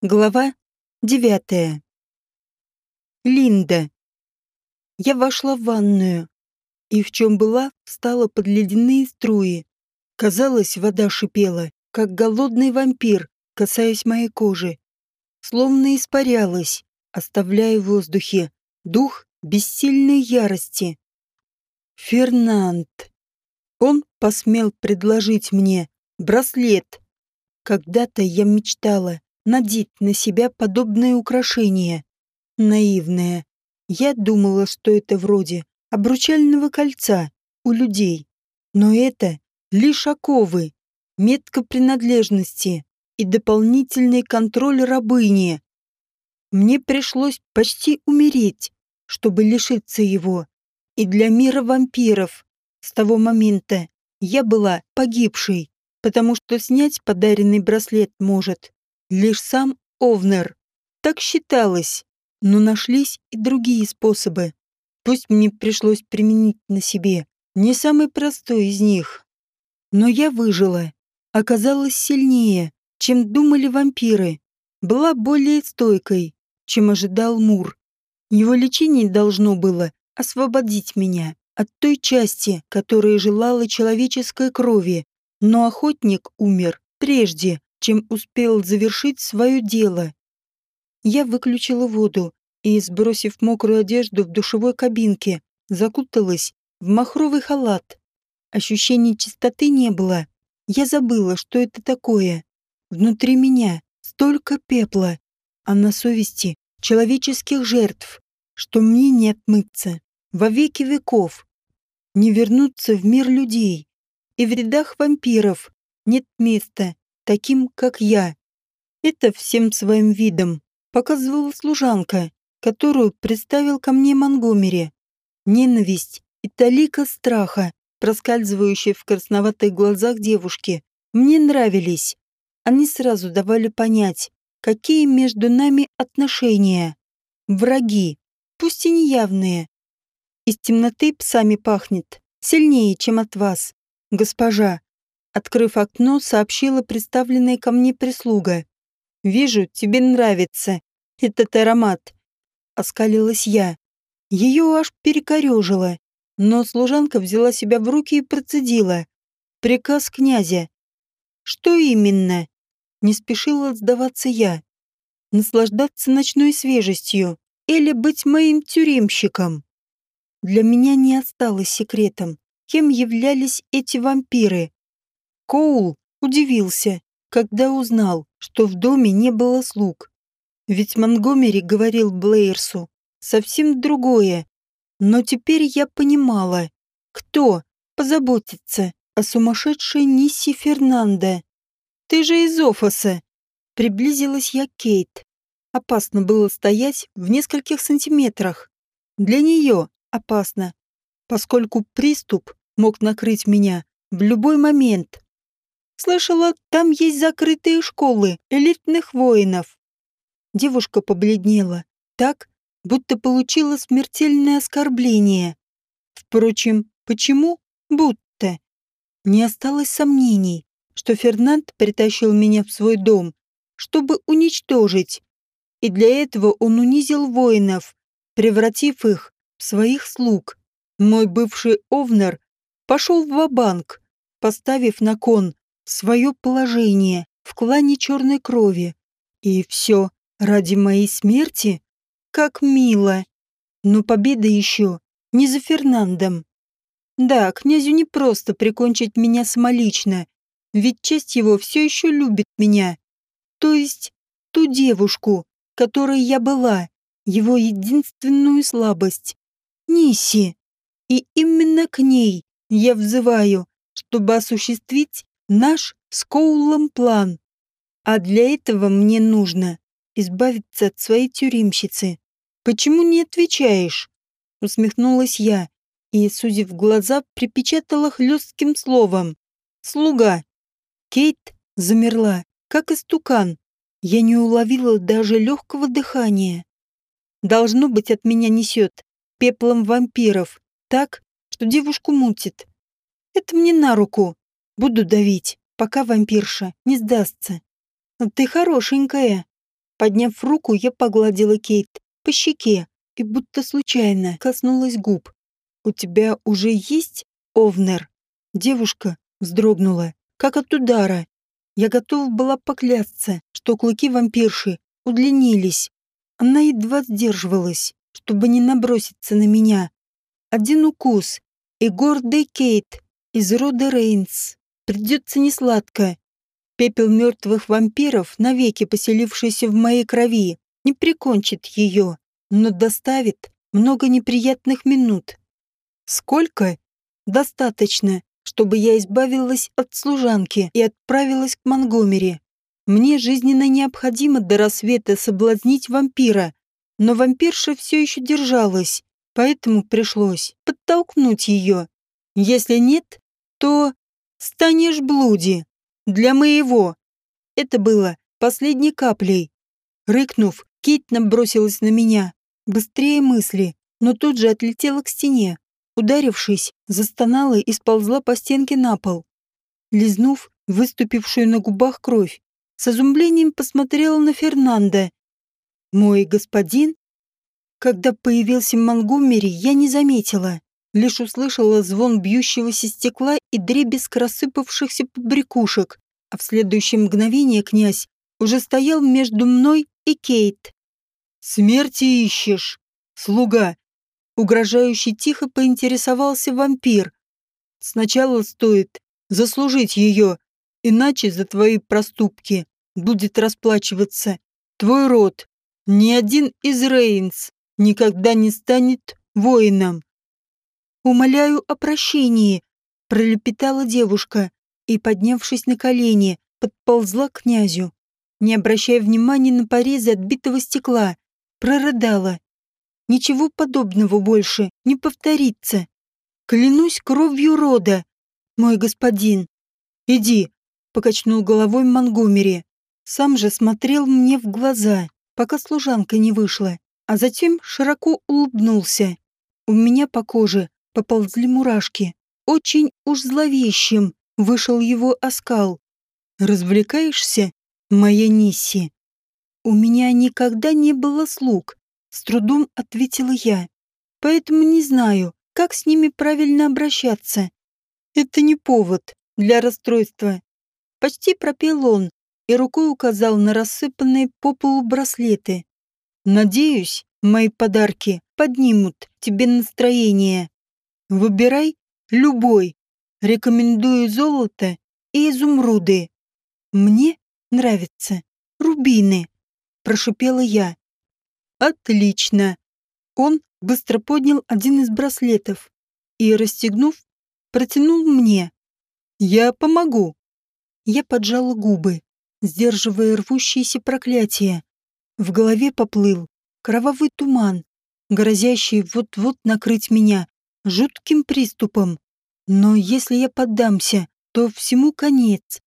Глава девятая. Линда. Я вошла в ванную и в чем была, встала под ледяные струи. Казалось, вода шипела, как голодный вампир, касаясь моей кожи. Словно испарялась, оставляя в воздухе дух бессильной ярости. Фернанд. Он посмел предложить мне браслет. Когда-то я мечтала надеть на себя подобное украшение. Наивное. Я думала, что это вроде обручального кольца у людей. Но это лишь оковы, метка принадлежности и дополнительный контроль рабыни. Мне пришлось почти умереть, чтобы лишиться его. И для мира вампиров с того момента я была погибшей, потому что снять подаренный браслет может лишь сам Овнер. Так считалось, но нашлись и другие способы. Пусть мне пришлось применить на себе не самый простой из них. Но я выжила, оказалась сильнее, чем думали вампиры, была более стойкой, чем ожидал Мур. Его лечение должно было освободить меня от той части, которая желала человеческой крови, но охотник умер прежде, чем успел завершить свое дело. Я выключила воду и, сбросив мокрую одежду в душевой кабинке, закуталась в махровый халат. Ощущения чистоты не было. Я забыла, что это такое. Внутри меня столько пепла, а на совести человеческих жертв, что мне не отмыться во веки веков, не вернуться в мир людей. И в рядах вампиров нет места таким, как я. Это всем своим видом показывала служанка, которую представил ко мне Монгомери. Ненависть и талика страха, проскальзывающие в красноватых глазах девушки, мне нравились. Они сразу давали понять, какие между нами отношения. Враги, пусть и неявные. Из темноты псами пахнет, сильнее, чем от вас, госпожа. Открыв окно, сообщила представленная ко мне прислуга. «Вижу, тебе нравится этот аромат», — оскалилась я. Ее аж перекорежило, но служанка взяла себя в руки и процедила. «Приказ князя». «Что именно?» Не спешила сдаваться я. «Наслаждаться ночной свежестью или быть моим тюремщиком?» Для меня не осталось секретом, кем являлись эти вампиры. Коул удивился, когда узнал, что в доме не было слуг. Ведь Монгомери говорил Блейерсу совсем другое. Но теперь я понимала, кто позаботится о сумасшедшей Нисси Фернандо. «Ты же из Офоса!» Приблизилась я к Кейт. Опасно было стоять в нескольких сантиметрах. Для нее опасно, поскольку приступ мог накрыть меня в любой момент. Слышала, там есть закрытые школы элитных воинов. Девушка побледнела так, будто получила смертельное оскорбление. Впрочем, почему? Будто. Не осталось сомнений, что Фернанд притащил меня в свой дом, чтобы уничтожить. И для этого он унизил воинов, превратив их в своих слуг. Мой бывший Овнер пошел в банк поставив на кон свое положение в клане черной крови. И все ради моей смерти? Как мило. Но победа еще не за Фернандом. Да, князю не просто прикончить меня самолично, ведь часть его все еще любит меня. То есть ту девушку, которой я была, его единственную слабость. Ниси. И именно к ней я взываю, чтобы осуществить наш с Коулом план. А для этого мне нужно избавиться от своей тюремщицы. Почему не отвечаешь? Усмехнулась я и, судив глаза, припечатала хлестким словом. «Слуга». Кейт замерла, как истукан. Я не уловила даже легкого дыхания. Должно быть, от меня несет пеплом вампиров, так, что девушку мутит. Это мне на руку. Буду давить, пока вампирша не сдастся. Ты хорошенькая. Подняв руку, я погладила Кейт по щеке и будто случайно коснулась губ. «У тебя уже есть Овнер?» Девушка вздрогнула, как от удара. Я готова была поклясться, что клыки вампирши удлинились. Она едва сдерживалась, чтобы не наброситься на меня. Один укус, и гордый Кейт из рода Рейнс. Придется несладко. Пепел мертвых вампиров, навеки поселившийся в моей крови, не прикончит ее, но доставит много неприятных минут. Сколько? Достаточно, чтобы я избавилась от служанки и отправилась к Монгомери. Мне жизненно необходимо до рассвета соблазнить вампира, но вампирша все еще держалась, поэтому пришлось подтолкнуть ее. Если нет, то станешь блуди. Для моего. Это было последней каплей. Рыкнув, Кейт набросилась на меня. Быстрее мысли, но тут же отлетела к стене. Ударившись, застонала и сползла по стенке на пол. Лизнув выступившую на губах кровь, с изумлением посмотрела на Фернанда. «Мой господин?» Когда появился Монгомери, я не заметила. Лишь услышала звон бьющегося стекла и дребезг рассыпавшихся побрякушек, а в следующее мгновение князь уже стоял между мной и Кейт. «Смерти ищешь, слуга!» Угрожающе тихо поинтересовался вампир. Сначала стоит заслужить ее, иначе за твои проступки будет расплачиваться твой род. Ни один из Рейнс никогда не станет воином. «Умоляю о прощении», — пролепетала девушка и, поднявшись на колени, подползла к князю. Не обращая внимания на порезы отбитого стекла, прорыдала. Ничего подобного больше не повторится. Клянусь кровью рода, мой господин. Иди, покачнул головой Монгомери. Сам же смотрел мне в глаза, пока служанка не вышла, а затем широко улыбнулся. У меня по коже поползли мурашки. Очень уж зловещим вышел его оскал. «Развлекаешься, моя Нисси?» «У меня никогда не было слуг», с трудом ответила я. Поэтому не знаю, как с ними правильно обращаться. Это не повод для расстройства. Почти пропел он и рукой указал на рассыпанные по полу браслеты. Надеюсь, мои подарки поднимут тебе настроение. Выбирай любой. Рекомендую золото и изумруды. Мне нравятся рубины, прошипела я. Отлично. Он быстро поднял один из браслетов и, расстегнув, протянул мне. Я помогу. Я поджала губы, сдерживая рвущиеся проклятия. В голове поплыл кровавый туман, грозящий вот-вот накрыть меня жутким приступом. Но если я поддамся, то всему конец.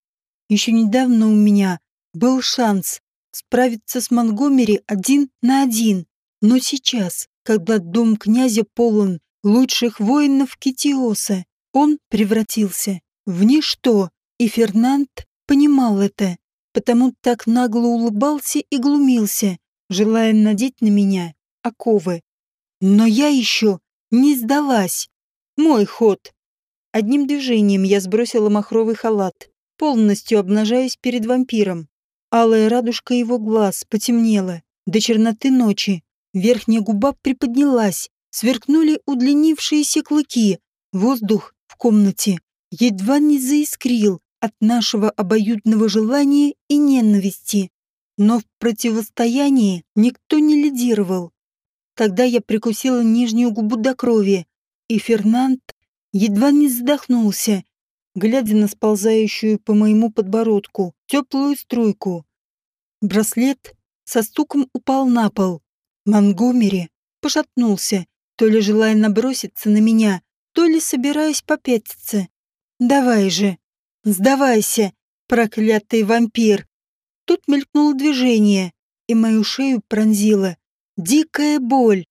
Еще недавно у меня был шанс справиться с Монгомери один на один. Но сейчас, когда дом князя полон лучших воинов Китиоса, он превратился в ничто, и Фернанд понимал это, потому так нагло улыбался и глумился, желая надеть на меня оковы. Но я еще не сдалась. Мой ход. Одним движением я сбросила махровый халат, полностью обнажаясь перед вампиром. Алая радужка его глаз потемнела до черноты ночи. Верхняя губа приподнялась, сверкнули удлинившиеся клыки. Воздух в комнате едва не заискрил от нашего обоюдного желания и ненависти. Но в противостоянии никто не лидировал. Тогда я прикусила нижнюю губу до крови, и Фернанд едва не задохнулся, глядя на сползающую по моему подбородку теплую струйку. Браслет со стуком упал на пол. Монгомери пошатнулся, то ли желая наброситься на меня, то ли собираясь попятиться. «Давай же! Сдавайся, проклятый вампир!» Тут мелькнуло движение, и мою шею пронзила дикая боль.